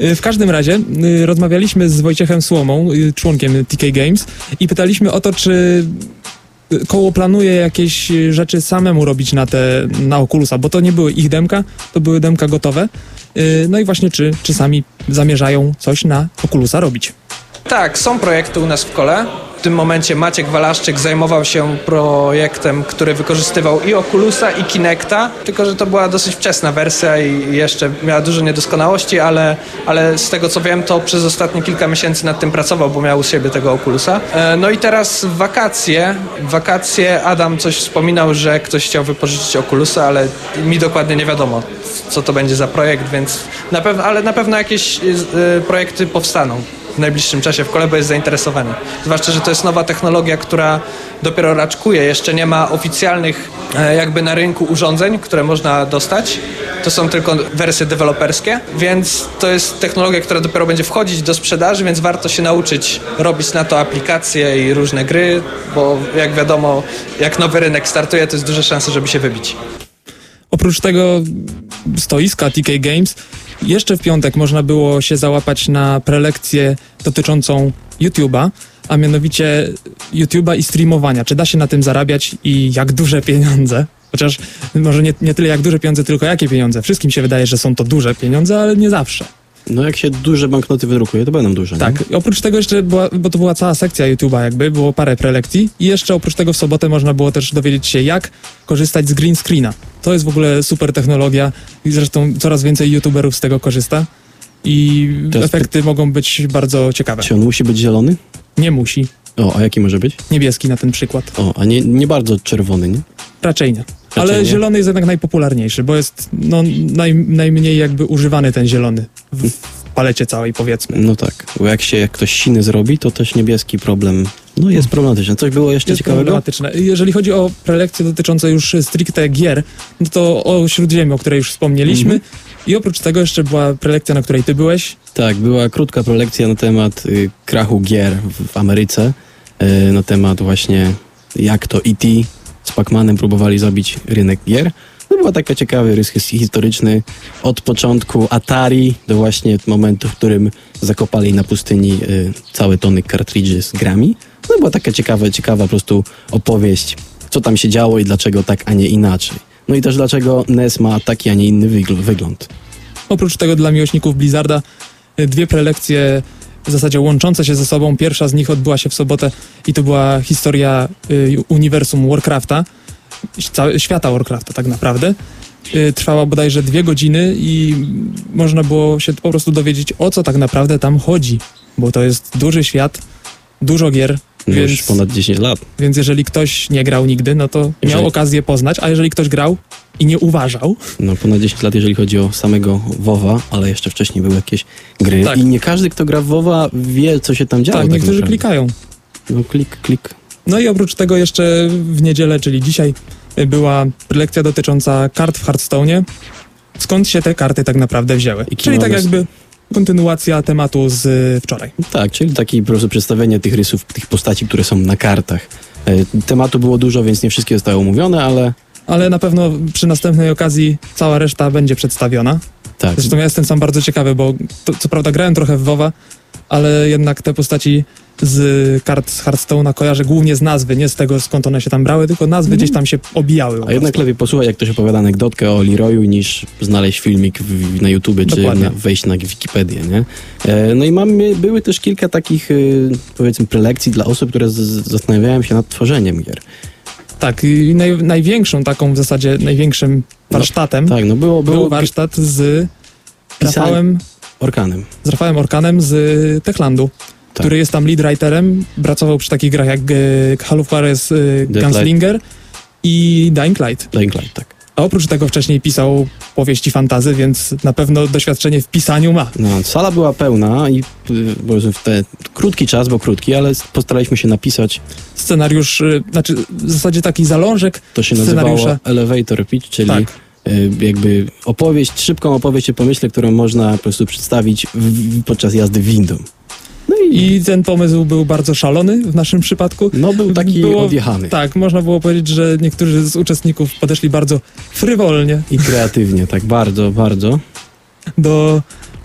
Speaker 2: Y, w każdym razie y, rozmawialiśmy z Wojciechem Słomą, członkiem TK Games i pytaliśmy o to, czy koło planuje jakieś y, rzeczy samemu robić na te, na Oculusa, bo to nie były ich demka, to były demka gotowe. Y, No i właśnie, czy, czy sami zamierzają coś na Oculusa robić?
Speaker 5: Tak, są projekty u nas w kole. Tym momencie Maciek Walaszczyk zajmował się projektem, który wykorzystywał i Oculusa, i Kinecta, tylko że to była dosyć wczesna wersja i jeszcze miała dużo niedoskonałości, ale, ale z tego co wiem, to przez ostatnie kilka miesięcy nad tym pracował, bo miał u siebie tego Oculusa. E, No i teraz wakacje, wakacje Adam coś wspominał, że ktoś chciał wypożyczyć Oculusa, ale mi dokładnie nie wiadomo, co to będzie za projekt, więc na pewno, ale na pewno jakieś y, projekty powstaną w najbliższym czasie w kole, bo jest zainteresowany. Zwłaszcza, że to jest nowa technologia, która dopiero raczkuje. Jeszcze nie ma oficjalnych e, jakby na rynku urządzeń, które można dostać. To są tylko wersje deweloperskie, więc to jest technologia, która dopiero będzie wchodzić do sprzedaży, więc warto się nauczyć robić na to aplikacje i różne gry, bo jak wiadomo, jak nowy rynek startuje, to jest duże szanse, żeby się wybić.
Speaker 2: Oprócz tego stoiska TK Games, jeszcze w piątek można było się załapać na prelekcję dotyczącą YouTube'a, a mianowicie YouTube'a i streamowania. Czy da się na tym zarabiać i jak duże pieniądze? Chociaż może nie, nie tyle jak duże pieniądze, tylko jakie pieniądze. Wszystkim się wydaje, że są to duże pieniądze, ale nie zawsze.
Speaker 1: No jak się duże banknoty wydrukuje, to będą duże.
Speaker 2: Tak,
Speaker 1: Nie?
Speaker 2: oprócz tego jeszcze była, bo to była cała sekcja YouTube'a jakby, było parę prelekcji i jeszcze oprócz tego w sobotę można było też dowiedzieć się, jak korzystać z green screena. To jest w ogóle super technologia i zresztą coraz więcej YouTuberów z tego korzysta i
Speaker 1: jest
Speaker 2: efekty mogą być bardzo ciekawe.
Speaker 1: Czy on musi być zielony?
Speaker 2: Nie musi.
Speaker 1: O, a jaki może być?
Speaker 2: Niebieski na ten przykład.
Speaker 1: O, a nie, nie bardzo czerwony, nie?
Speaker 2: Raczej nie.
Speaker 1: Raczej
Speaker 2: Ale
Speaker 1: nie?
Speaker 2: zielony jest jednak najpopularniejszy, bo jest no, naj, najmniej jakby używany ten zielony w, palecie całej powiedzmy.
Speaker 1: No tak, bo jak się jak ktoś siny zrobi, to też niebieski problem, no jest problematyczny. Coś było jeszcze
Speaker 2: jest
Speaker 1: ciekawego?
Speaker 2: problematyczne. Jeżeli chodzi o prelekcje dotyczące już stricte gier, no to o Śródziemiu, o której już wspomnieliśmy.
Speaker 1: Mhm.
Speaker 2: I oprócz tego jeszcze była prelekcja, na której ty byłeś.
Speaker 1: Tak, była krótka prelekcja na temat y, krachu gier w, w Ameryce, y, na temat właśnie jak to E.T. z Pac-Manem próbowali zabić rynek gier. To był taki ciekawy rys his- historyczny od początku Atari do właśnie momentu, w którym zakopali na pustyni y, całe tony kartridży z grami. No była taka ciekawa, ciekawa po prostu opowieść, co tam się działo i dlaczego tak, a nie inaczej. No i też dlaczego NES ma taki, a nie inny wygl- wygląd.
Speaker 2: Oprócz tego dla miłośników Blizzarda y, dwie prelekcje w zasadzie łączące się ze sobą. Pierwsza z nich odbyła się w sobotę i to była historia y, uniwersum Warcrafta, świata Warcrafta tak naprawdę. Y, trwała bodajże dwie godziny i można było się po prostu dowiedzieć o co tak naprawdę tam chodzi, bo to jest duży świat, dużo gier,
Speaker 1: No
Speaker 2: Więc-
Speaker 1: Już ponad 10 lat.
Speaker 2: więc jeżeli ktoś nie grał nigdy, no to
Speaker 1: Jeżeli-
Speaker 2: miał okazję poznać, a jeżeli ktoś grał i nie uważał,
Speaker 1: No ponad 10 lat, jeżeli chodzi o samego WoWa, ale jeszcze wcześniej były jakieś gry.
Speaker 2: Tak.
Speaker 1: I nie każdy, kto gra w WoWa, wie, co się tam działo.
Speaker 2: tak, niektórzy
Speaker 1: naprawdę.
Speaker 2: klikają.
Speaker 1: No klik, klik.
Speaker 2: No i oprócz tego jeszcze w niedzielę, czyli dzisiaj, była lekcja dotycząca kart w Hearthstone'ie. Skąd się te karty tak naprawdę wzięły? Czyli tak jakby kontynuacja tematu z y, wczoraj.
Speaker 1: Tak, czyli taki po prostu przedstawienie tych rysów, tych postaci, które są na kartach. E, Tematu było dużo, więc nie wszystkie zostały omówione, ale
Speaker 2: Ale na pewno przy następnej okazji cała reszta będzie przedstawiona.
Speaker 1: tak.
Speaker 2: Zresztą ja jestem sam bardzo ciekawy, bo to, co prawda grałem trochę w WoWa, ale jednak te postaci z kart z Hearthstone'a kojarzę głównie z nazwy, nie z tego skąd one się tam brały, tylko nazwy gdzieś tam się obijały.
Speaker 1: A jednak lepiej posłuchać, jak ktoś opowiada anegdotkę o Leroyu, niż znaleźć filmik w, na YouTube, czy na, wejść na Wikipedię, nie? E, no i mamy, były też kilka takich, y, powiedzmy, prelekcji dla osób, które z, zastanawiają się nad tworzeniem gier.
Speaker 2: Tak, i naj, największą taką w zasadzie, największym warsztatem
Speaker 1: Tak, no było, było
Speaker 2: był warsztat z. Rafałem,
Speaker 1: orkanem.
Speaker 2: z Rafałem Orkanem z Techlandu,
Speaker 1: Tak.
Speaker 2: który jest tam lead writerem, pracował przy takich grach jak e, Juarez e. Gunslinger i Dying Light.
Speaker 1: Dying Light, tak.
Speaker 2: A oprócz tego wcześniej pisał powieści fantazy, więc na pewno doświadczenie w pisaniu ma.
Speaker 1: No, sala była pełna i prostu w te krótki czas, bo krótki, ale postaraliśmy się napisać.
Speaker 2: Scenariusz, y, znaczy w zasadzie taki zalążek
Speaker 1: To się nazywało elevator pitch, czyli
Speaker 2: Tak.
Speaker 1: y, jakby opowieść, szybką opowieść o pomyśle, którą można po prostu przedstawić w, podczas jazdy windą. No i,
Speaker 2: i ten pomysł był bardzo szalony w naszym przypadku.
Speaker 1: no był taki
Speaker 2: było-
Speaker 1: odjechany
Speaker 2: Tak, można było powiedzieć, że niektórzy z uczestników podeszli bardzo frywolnie
Speaker 1: i kreatywnie, tak bardzo, bardzo.
Speaker 2: do,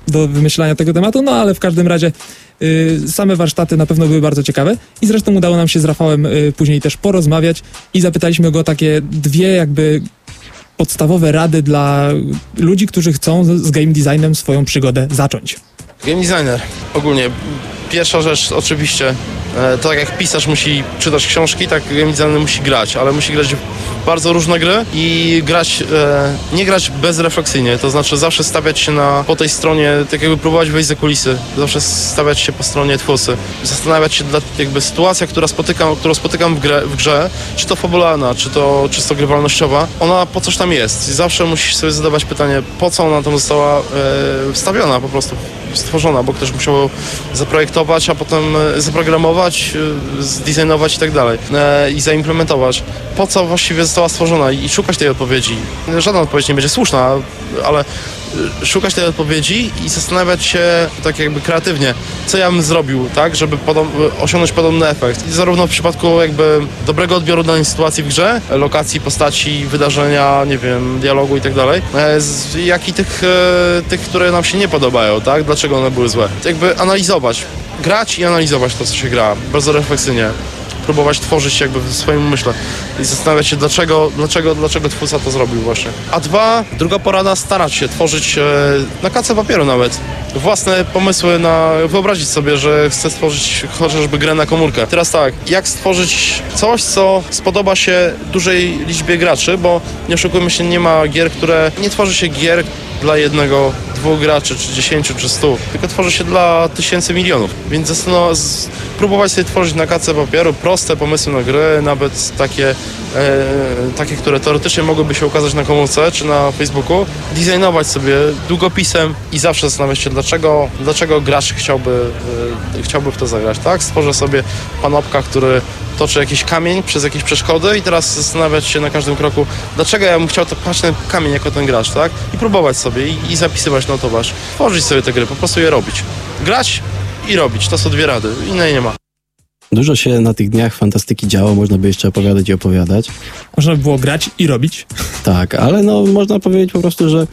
Speaker 2: do wymyślania tego tematu, no ale w każdym razie y, same warsztaty na pewno były bardzo ciekawe i zresztą udało nam się z Rafałem y, później też porozmawiać i zapytaliśmy go o takie dwie jakby podstawowe rady dla ludzi, którzy chcą z, z game designem swoją przygodę zacząć.
Speaker 6: Game designer. Ogólnie pierwsza rzecz oczywiście to tak jak pisarz musi czytać książki, tak designer musi grać, ale musi grać bardzo różne gry i grać, e, nie grać bezrefleksyjnie, to znaczy zawsze stawiać się na, po tej stronie, tak jakby próbować wejść za kulisy, zawsze stawiać się po stronie twórcy, zastanawiać się dla jakby sytuacja, która spotykam, którą spotykam w, w grze, czy to fabularna, czy to czysto grywalnościowa, ona po coś tam jest i zawsze musisz sobie zadawać pytanie, po co ona tam została e, wstawiona po prostu, stworzona, bo ktoś musiał zaprojektować, a potem e, zaprogramować, e, zdesignować i tak dalej e, i zaimplementować. Po co właściwie została stworzona i szukać tej odpowiedzi. Żadna odpowiedź nie będzie słuszna, ale e, szukać tej odpowiedzi i zastanawiać się tak jakby kreatywnie, co ja bym zrobił, tak, żeby osiągnąć podobny efekt. I zarówno w przypadku jakby dobrego odbioru danej sytuacji w grze, lokacji, postaci, wydarzenia, nie wiem, dialogu i tak dalej, e, jak i tych, e, tych, które nam się nie podobają, tak, dlaczego one były złe. Jakby analizować, grać i analizować to, co się gra, bardzo refleksyjnie próbować tworzyć jakby w swoim umyśle i zastanawiać się, dlaczego, dlaczego, dlaczego twórca to zrobił właśnie. A dwa, druga porada, starać się tworzyć e, na kace papieru nawet własne pomysły na, wyobrazić sobie, że chcę stworzyć chociażby grę na komórkę. Teraz tak, jak stworzyć coś, co spodoba się dużej liczbie graczy, bo nie oszukujmy się, nie ma gier, które, nie tworzy się gier dla jednego, dwóch graczy, czy dziesięciu, czy stu, tylko tworzy się dla tysięcy milionów. Więc z- próbować sobie tworzyć na kace papieru proste pomysły na gry, nawet takie, e, takie, które teoretycznie mogłyby się ukazać na komórce, czy na Facebooku, designować sobie długopisem i zawsze zastanawiać się, dlaczego, dlaczego gracz chciałby, e, chciałby w to zagrać, tak? Stworzę sobie panopka, który toczy jakiś kamień przez jakieś przeszkody i teraz zastanawiać się na każdym kroku, dlaczego ja bym chciał to patrzeć na kamień jako ten gracz, tak? I próbować sobie i, i zapisywać, notować. Tworzyć sobie te gry, po prostu je robić. Grać i robić, to są dwie rady, innej nie ma.
Speaker 1: Dużo się na tych dniach fantastyki działo, można by jeszcze opowiadać i opowiadać.
Speaker 2: Można by było grać i robić.
Speaker 1: Tak, ale no można powiedzieć po prostu, że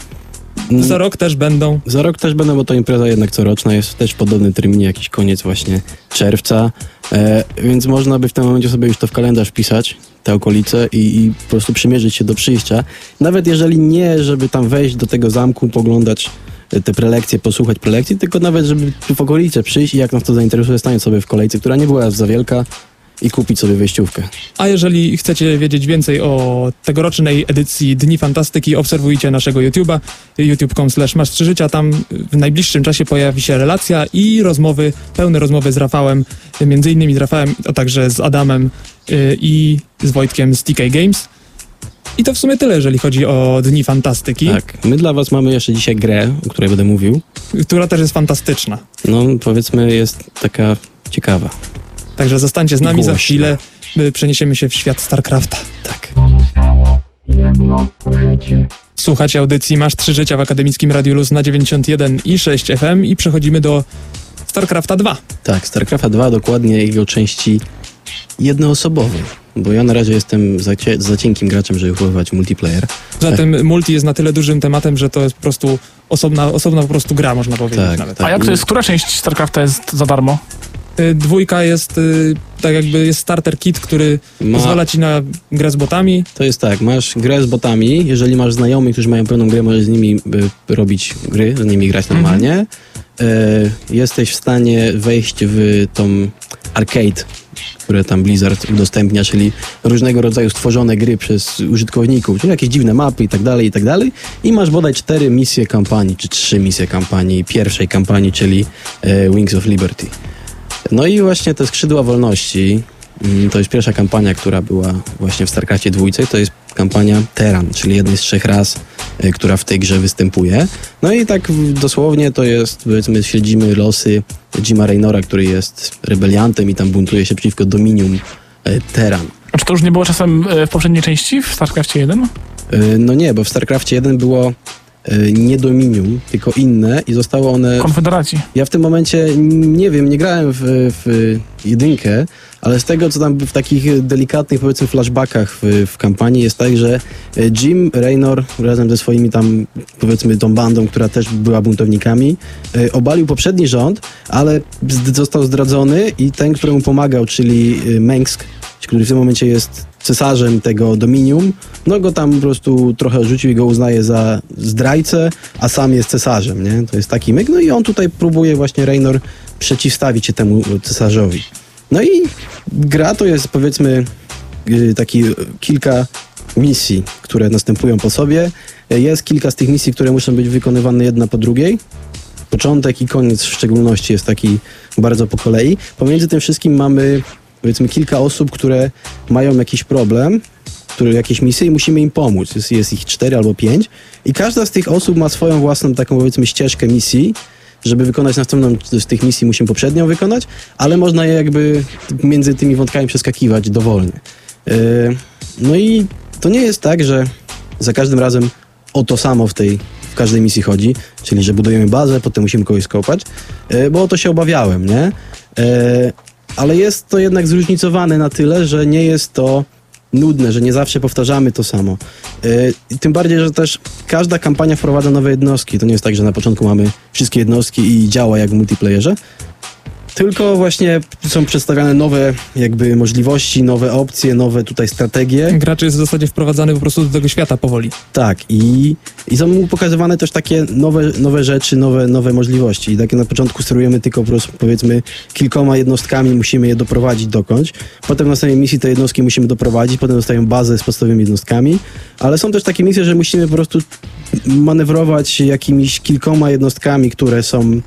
Speaker 2: Za rok też będą.
Speaker 1: za rok też będą, bo to impreza jednak coroczna, jest też w podobnym terminie, jakiś koniec właśnie czerwca, e, więc można by w tym momencie sobie już to w kalendarz wpisać, te okolice i, i po prostu przymierzyć się do przyjścia. Nawet jeżeli nie, żeby tam wejść do tego zamku, poglądać e, te prelekcje, posłuchać prelekcji, tylko nawet, żeby tu w okolice przyjść i jak nas to zainteresuje, stanie sobie w kolejce, która nie była za wielka i kupić sobie wejściówkę.
Speaker 2: A jeżeli chcecie wiedzieć więcej o tegorocznej edycji Dni Fantastyki, obserwujcie naszego YouTube'a, youtube.com slash masz trzy życia. Tam w najbliższym czasie pojawi się relacja i rozmowy, pełne rozmowy z Rafałem, między innymi z Rafałem, a także z Adamem y, i z Wojtkiem z TK Games. I to w sumie tyle, jeżeli chodzi o Dni Fantastyki,
Speaker 1: Tak, my dla was mamy jeszcze dzisiaj grę, o której będę mówił.
Speaker 2: która też jest fantastyczna.
Speaker 1: No, powiedzmy, jest taka ciekawa.
Speaker 2: Także zostańcie z nami za chwilę. My przeniesiemy się w świat StarCrafta.
Speaker 1: Tak.
Speaker 2: Słuchacie audycji Masz Trzy Życia w Akademickim Radiu Luz na 91 i 6 FM i przechodzimy do StarCrafta 2.
Speaker 1: Tak, StarCraft 2, dokładnie jego części jednoosobowej. Bo ja na razie jestem za, cie- za cienkim graczem, żeby próbować multiplayer.
Speaker 2: Zatem multi jest na tyle dużym tematem, że to jest po prostu osobna, osobna po prostu gra, można powiedzieć
Speaker 1: Tak,
Speaker 2: nawet.
Speaker 1: tak.
Speaker 3: A jak to jest, która część StarCrafta jest za darmo?
Speaker 2: Y, Dwójka jest y, tak jakby jest starter kit, który
Speaker 1: Ma,
Speaker 2: pozwala ci na grę z botami.
Speaker 1: to jest tak, masz grę z botami, jeżeli masz znajomych, którzy mają pełną grę, możesz z nimi robić gry, z nimi grać normalnie. E, jesteś w stanie wejść w tą arcade, które tam Blizzard udostępnia, czyli różnego rodzaju stworzone gry przez użytkowników, czyli jakieś dziwne mapy i tak dalej, i tak dalej. I masz bodaj cztery misje kampanii, czy trzy misje kampanii pierwszej kampanii, czyli e, Wings of Liberty. No i właśnie te skrzydła wolności, mm, to jest pierwsza kampania, która była właśnie w StarCraftie dwójce, to jest kampania Terran, czyli jednej z trzech ras, e, która w tej grze występuje. No i tak dosłownie to jest, powiedzmy, śledzimy losy Jima Raynora, który jest rebeliantem i tam buntuje się przeciwko Dominium e, Terran.
Speaker 3: A czy to już nie było czasem e, w poprzedniej części, w StarCraftie 1?
Speaker 1: E, No nie, bo w StarCraftie 1 było nie Dominium, tylko inne i zostało one
Speaker 3: Konfederaci.
Speaker 1: Ja w tym momencie nie wiem, nie grałem w, w jedynkę, ale z tego, co tam w takich delikatnych, powiedzmy, flashbackach w, w kampanii jest tak, że e, Jim Raynor razem ze swoimi tam, powiedzmy, tą bandą, która też była buntownikami, e, obalił poprzedni rząd, ale został zdradzony i ten, któremu pomagał, czyli e, Mengsk, który w tym momencie jest cesarzem tego Dominium, no go tam po prostu trochę rzucił i go uznaje za zdrajcę, a sam jest cesarzem, nie? To jest taki myk. No i on tutaj próbuje właśnie Raynor przeciwstawić się temu cesarzowi. No i gra to jest powiedzmy y, taki kilka misji, które następują po sobie. Jest kilka z tych misji, które muszą być wykonywane jedna po drugiej. Początek i koniec w szczególności jest taki bardzo po kolei. Pomiędzy tym wszystkim mamy powiedzmy kilka osób, które mają jakiś problem, które jakieś misje i musimy im pomóc. Jest, jest ich cztery albo pięć i każda z tych osób ma swoją własną taką powiedzmy ścieżkę misji. Żeby wykonać następną z tych misji musimy poprzednią wykonać, ale można je jakby między tymi wątkami przeskakiwać dowolnie. Yy, No i to nie jest tak, że za każdym razem o to samo w tej w każdej misji chodzi, czyli że budujemy bazę, potem musimy kogoś skopać, yy, bo o to się obawiałem, nie? Ale jest to jednak zróżnicowane na tyle, że nie jest to nudne, że nie zawsze powtarzamy to samo. Yy, Tym bardziej, że też każda kampania wprowadza nowe jednostki. To nie jest tak, że na początku mamy wszystkie jednostki i działa jak w multiplayerze. Tylko właśnie są przedstawiane nowe jakby możliwości, nowe opcje, nowe tutaj strategie.
Speaker 2: Gracz jest w zasadzie wprowadzany po prostu do tego świata powoli.
Speaker 1: Tak, i, i są mu pokazywane też takie nowe, nowe rzeczy, nowe, nowe możliwości. I takie na początku sterujemy tylko po prostu, powiedzmy, kilkoma jednostkami, musimy je doprowadzić dokądś. Potem w następnej misji te jednostki musimy doprowadzić, potem dostajemy bazę z podstawowymi jednostkami. Ale są też takie misje, że musimy po prostu manewrować jakimiś kilkoma jednostkami, które są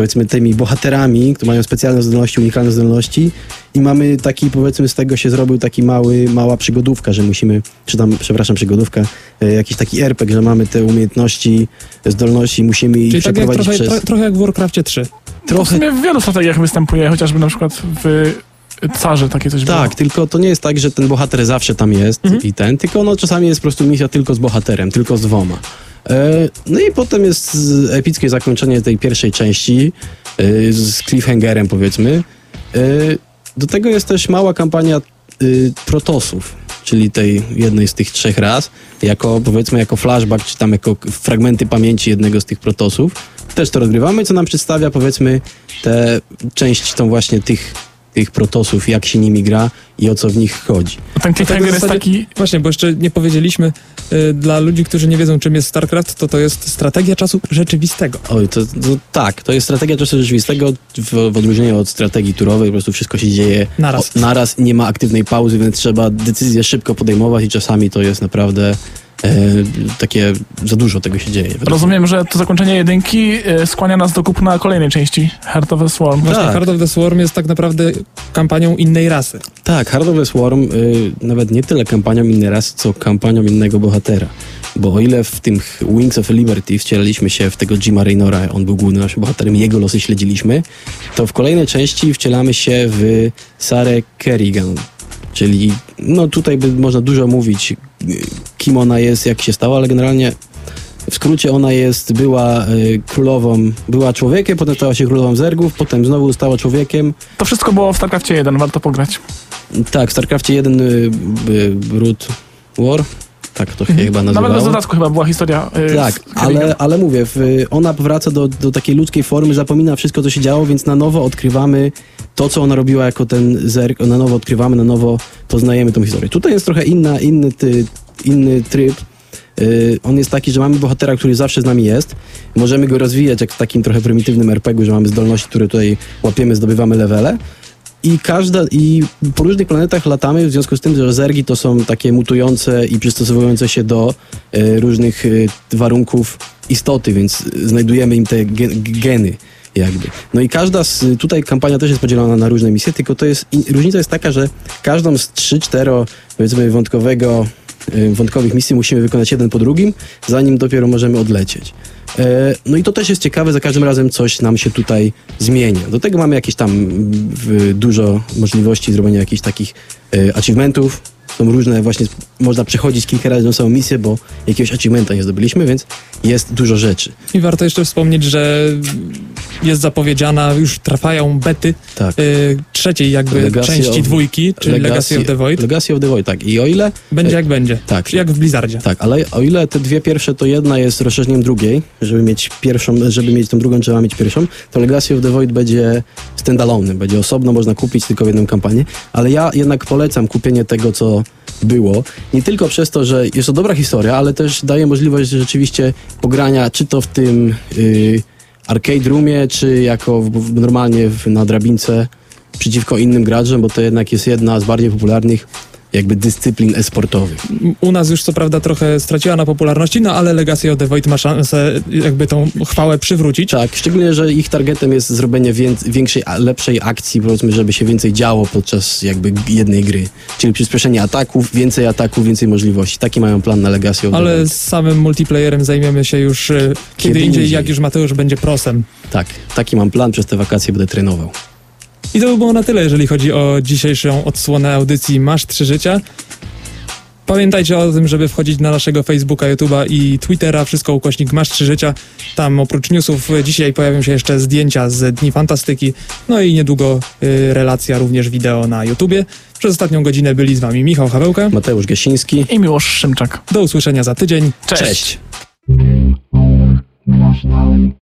Speaker 1: powiedzmy tymi bohaterami, które mają specjalne zdolności, unikalne zdolności i mamy taki, powiedzmy z tego się zrobił taki mały, mała przygodówka, że musimy, czy tam, przepraszam, przygodówka, e, jakiś taki RPG, że mamy te umiejętności, zdolności, musimy ich
Speaker 2: Czyli tak jak,
Speaker 1: przeprowadzić
Speaker 2: trochę,
Speaker 1: przez...
Speaker 2: tro, trochę jak w Warcraftie 3.
Speaker 3: To w
Speaker 1: trochę
Speaker 3: sumie w wielu strategiach występuje, chociażby na przykład w Carze takie coś
Speaker 1: Tak,
Speaker 3: było.
Speaker 1: tylko to nie jest tak, że ten bohater zawsze tam jest
Speaker 2: Mhm.
Speaker 1: i ten, tylko no czasami jest po prostu misja tylko z bohaterem, tylko z dwoma. E, no i potem jest epickie zakończenie tej pierwszej części e, z cliffhangerem powiedzmy. E, do tego jest też mała kampania protosów, czyli tej jednej z tych trzech raz, jako powiedzmy jako flashback, czy tam jako fragmenty pamięci jednego z tych protosów. Też to rozgrywamy, co nam przedstawia powiedzmy tę część tą właśnie tych, tych protosów, jak się nimi gra i o co w nich chodzi.
Speaker 3: Ten cliffhanger jest
Speaker 2: zasadzie-
Speaker 3: taki...
Speaker 2: Właśnie, bo jeszcze nie powiedzieliśmy y, dla ludzi, którzy nie wiedzą, czym jest StarCraft, to to jest strategia czasu rzeczywistego.
Speaker 1: Oj, to, to tak, to jest strategia czasu rzeczywistego w, w odróżnieniu od strategii turowej, po prostu wszystko się dzieje
Speaker 2: Naraz.
Speaker 1: O, naraz nie ma aktywnej pauzy, więc trzeba decyzje szybko podejmować i czasami to jest naprawdę takie, za dużo tego się dzieje.
Speaker 3: Rozumiem, że to zakończenie jedynki e, skłania nas do kupna kolejnej części, Heart of the Swarm.
Speaker 2: Właśnie
Speaker 1: Tak.
Speaker 2: Heart of the Swarm jest tak naprawdę kampanią innej rasy.
Speaker 1: Tak, Heart of the Swarm y, nawet nie tyle kampanią innej rasy, co kampanią innego bohatera. Bo o ile w tym Wings of Liberty wcielaliśmy się w tego Jima Raynora, on był głównym naszym bohaterem, jego losy śledziliśmy, to w kolejnej części wcielamy się w Sarę Kerrigan. Czyli, no tutaj by można dużo mówić, kim ona jest, jak się stało, ale generalnie w skrócie ona jest, była y, królową, była człowiekiem, potem stała się królową zergów, potem znowu stała człowiekiem,
Speaker 3: To wszystko było w StarCraftie 1, warto pograć.
Speaker 1: tak, w StarCraftie 1 y, y, Brood War, tak to się chyba nazywało.
Speaker 3: Nawet bez dodatku chyba była historia. e,
Speaker 1: Tak, ale, ale mówię, w, ona powraca do, do takiej ludzkiej formy, zapomina wszystko, co się działo, więc na nowo odkrywamy to, co ona robiła jako ten zerk, na nowo odkrywamy, na nowo poznajemy tą historię. Tutaj jest trochę inna, inny, ty, inny tryb. Yy, on jest taki, że mamy bohatera, który zawsze z nami jest. Możemy go rozwijać jak w takim trochę prymitywnym RPG-u, że mamy zdolności, które tutaj łapiemy, zdobywamy levele. I każda, i po różnych planetach latamy, w związku z tym, że zergi to są takie mutujące i przystosowujące się do e, różnych e, warunków istoty, więc znajdujemy im te ge- geny jakby. No i każda z, tutaj kampania też jest podzielona na różne misje, tylko to jest, różnica jest taka, że każdą z trzy, cztero, powiedzmy wątkowego, e, wątkowych misji musimy wykonać jeden po drugim, zanim dopiero możemy odlecieć. E, No i to też jest ciekawe, za każdym razem coś nam się tutaj zmienia. Do tego mamy jakieś tam mm, dużo możliwości zrobienia jakichś takich e, achievementów. Są różne, właśnie można przechodzić kilka razy tą samą misję, bo jakiegoś achievementa nie zdobyliśmy, więc jest dużo rzeczy.
Speaker 2: I warto jeszcze wspomnieć, że jest zapowiedziana, już trafiają bety
Speaker 1: Tak.
Speaker 2: y, trzeciej jakby
Speaker 1: Legacy
Speaker 2: części
Speaker 1: of-
Speaker 2: dwójki, czyli Legacy, of the Void.
Speaker 1: Legacy of the Void, tak. I o ile
Speaker 2: Będzie jak będzie.
Speaker 1: tak.
Speaker 2: Jak w Blizzardzie.
Speaker 1: Tak, ale o ile te dwie pierwsze to jedna jest rozszerzeniem drugiej, żeby mieć pierwszą, żeby mieć tą drugą, trzeba mieć pierwszą, to Legacy of the Void będzie standalone, będzie osobno, można kupić tylko w jedną kampanię, ale ja jednak polecam kupienie tego, co było, nie tylko przez to, że jest to dobra historia, ale też daje możliwość rzeczywiście pogrania, czy to w tym y, arcade roomie, czy jako w, normalnie w, na drabince, przeciwko innym graczom, bo to jednak jest jedna z bardziej popularnych jakby dyscyplin e-sportowych.
Speaker 2: U nas już co prawda trochę straciła na popularności, no ale Legacy of the Void ma szansę jakby tą chwałę przywrócić.
Speaker 1: Tak, szczególnie, że ich targetem jest zrobienie wię- większej, lepszej akcji, powiedzmy, żeby się więcej działo podczas jakby jednej gry. Czyli przyspieszenie ataków, więcej ataków, więcej możliwości. Taki mają plan na Legacy of the
Speaker 2: Ale
Speaker 1: Void.
Speaker 2: z samym multiplayerem zajmiemy się już e, kiedy,
Speaker 1: Kiedy
Speaker 2: indziej,
Speaker 1: indziej.
Speaker 2: jak już Mateusz będzie prosem.
Speaker 1: Tak, taki mam plan, przez te wakacje będę trenował.
Speaker 2: I to by było na tyle, jeżeli chodzi o dzisiejszą odsłonę audycji Masz Trzy Życia. Pamiętajcie o tym, żeby wchodzić na naszego Facebooka, YouTube'a i Twittera, wszystko ukośnik Masz Trzy Życia. Tam oprócz newsów e, dzisiaj pojawią się jeszcze zdjęcia z Dni Fantastyki, no i niedługo y, relacja również wideo na YouTubie. Przez ostatnią godzinę byli z wami Michał Hawełka.
Speaker 1: Mateusz Gasiński.
Speaker 3: I Miłosz Szymczak.
Speaker 2: Do usłyszenia za tydzień.
Speaker 3: Cześć.
Speaker 1: Cześć.